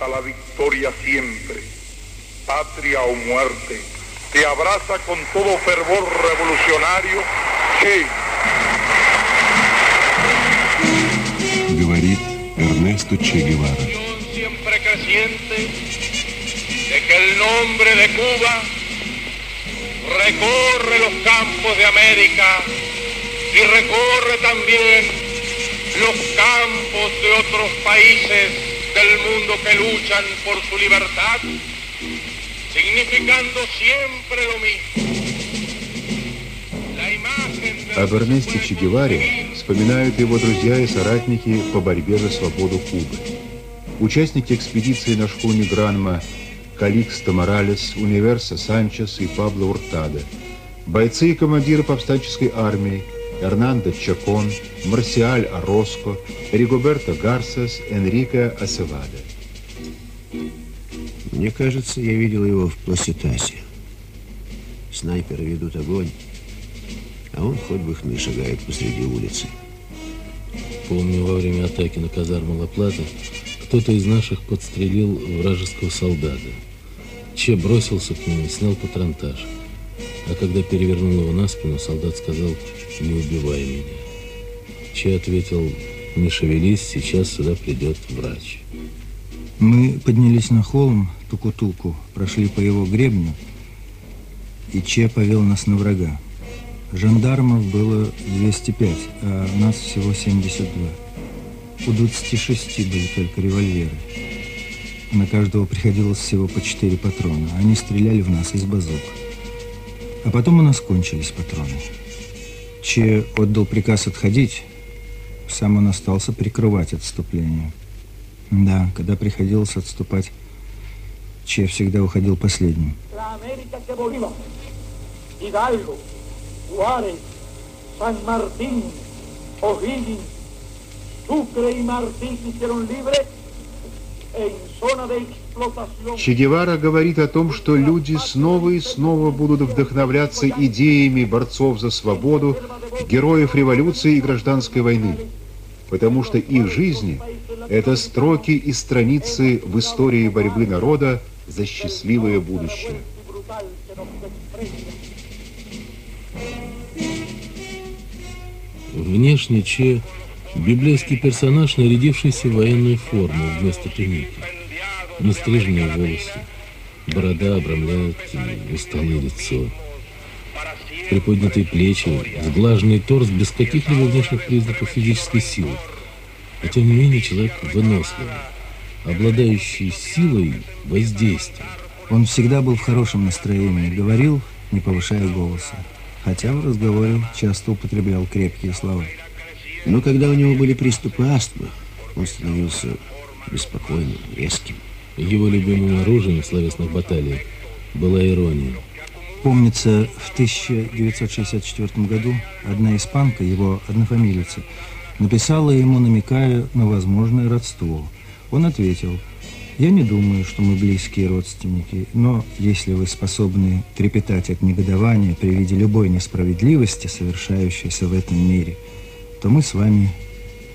hasta la victoria siempre, patria o muerte, te abraza con todo fervor revolucionario Che. Говорит Эрнесто Че Гевара. Siempre creciente de que el nombre de Cuba recorre los campos de América y recorre también los campos de otros países Del mundo que luchan por su libertad, significando siempre lo mismo. Об Эрнесте Че Геваре вспоминают его друзья и соратники по борьбе за свободу Кубы. Участники экспедиции на шхуне Гранма Каликсто Моралес, Универса Санчес и Пабло Уртада, бойцы и командиры повстанческой армии Эрнандо Чакон, Марсиаль Ороско, Ригоберто Гарсес, Энрико Асевада. Мне кажется, я видел его в Пласитасе. Снайперы ведут огонь, а он хоть бы хны шагает посреди улицы. Помню, во время атаки на казарму Ла-Плата кто-то из наших подстрелил вражеского солдата. Че бросился к нему и снял патронташ. А когда перевернул его на спину, солдат сказал «Не убивай меня». Че ответил «Не шевелись, сейчас сюда придет врач». Мы поднялись на холм Туку-Туку, прошли по его гребню, и Че повел нас на врага. Жандармов было 205, а нас всего 72. У 26 были только револьверы. На каждого приходилось всего по 4 патрона. Они стреляли в нас из базук. А потом у нас кончились патроны. Че отдал приказ отходить, сам он остался прикрывать отступление. Да, когда приходилось отступать, Че всегда уходил последним. Juárez, San Martín, O'Higgins, Че Гевара говорит о том, что люди снова и снова будут вдохновляться идеями борцов за свободу, героев революции и гражданской войны, потому что их жизни – это строки и страницы в истории борьбы народа за счастливое будущее. Внешне Че – библейский персонаж, нарядившийся в военную форму вместо туники. Нестриженные волосы, борода обрамляет усталое лицо. Приподнятые плечи, сглаженный торс без каких-либо внешних признаков физической силы. Но тем не менее человек выносливый, обладающий силой воздействия. Он всегда был в хорошем настроении, говорил, не повышая голоса хотя в разговоре часто употреблял крепкие слова. Но когда у него были приступы астмы, он становился беспокойным, резким. Его любимым оружием в словесных баталиях была ирония. Помнится, в 1964 году одна испанка, его однофамилица, написала ему, намекая на возможное родство. Он ответил – я не думаю, что мы близкие родственники, но если вы способны трепетать от негодования при виде любой несправедливости, совершающейся в этом мире, то мы с вами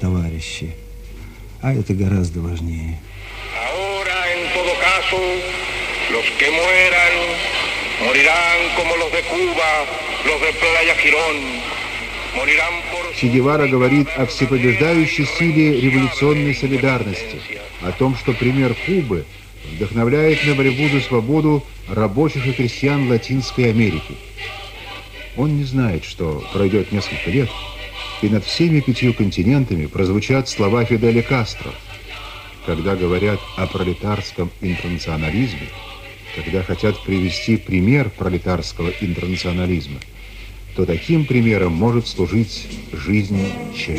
товарищи. А это гораздо важнее. Los que mueran morirán como los de Cuba, los de Playa Girón, Че Гевара говорит о всепобеждающей силе революционной солидарности, о том, что пример Кубы вдохновляет на борьбу за свободу рабочих и крестьян Латинской Америки. Он не знает, что пройдет несколько лет, и над всеми пятью континентами прозвучат слова Фиделя Кастро. Когда говорят о пролетарском интернационализме, когда хотят привести пример пролетарского интернационализма – то таким примером может служить жизнь Че.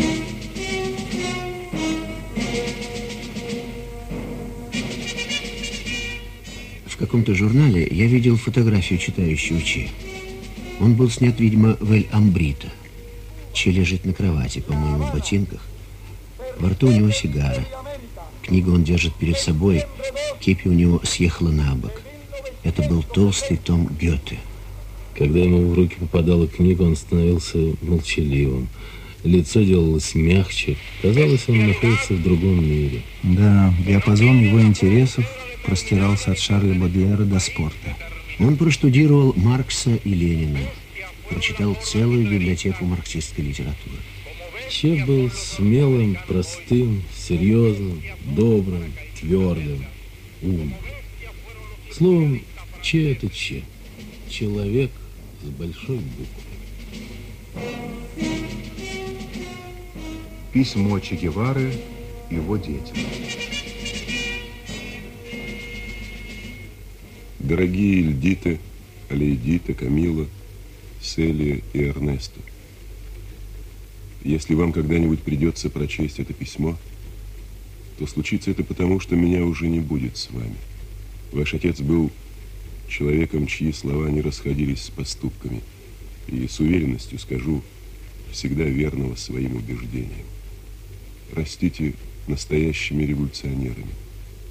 В каком-то журнале я видел фотографию читающего Че. Он был снят, видимо, в Эль-Амбрита. Че лежит на кровати, по-моему, в ботинках. Во рту у него сигара. Книгу он держит перед собой, кепи у него съехала на бок. Это был толстый том Гёте. Когда ему в руки попадала книга, он становился молчаливым. Лицо делалось мягче. Казалось, он находится в другом мире. Да, диапазон его интересов простирался от Шарля Бодлера до спорта. Он проштудировал Маркса и Ленина, прочитал целую библиотеку марксистской литературы. Че был смелым, простым, серьезным, добрым, твердым, умным. Словом, Че это Че. Человек с большой буквы. Письмо Че Гевары его детям. Дорогие Ильдита, Алейдита, Камила, Селия и Эрнесто, если вам когда-нибудь придется прочесть это письмо, то случится это потому, что меня уже не будет с вами. Ваш отец был человеком, чьи слова не расходились с поступками, и с уверенностью скажу, всегда верного своим убеждениям. Растите настоящими революционерами.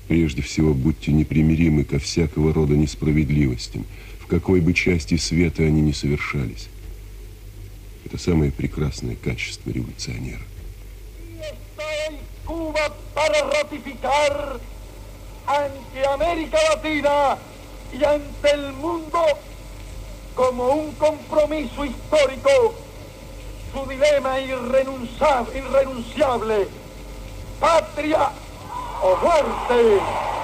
Прежде всего, будьте непримиримы ко всякого рода несправедливостям, в какой бы части света они ни совершались. Это самое прекрасное качество революционера. como un compromiso histórico su dilema irrenunciable, irrenunciable patria of Wednesday.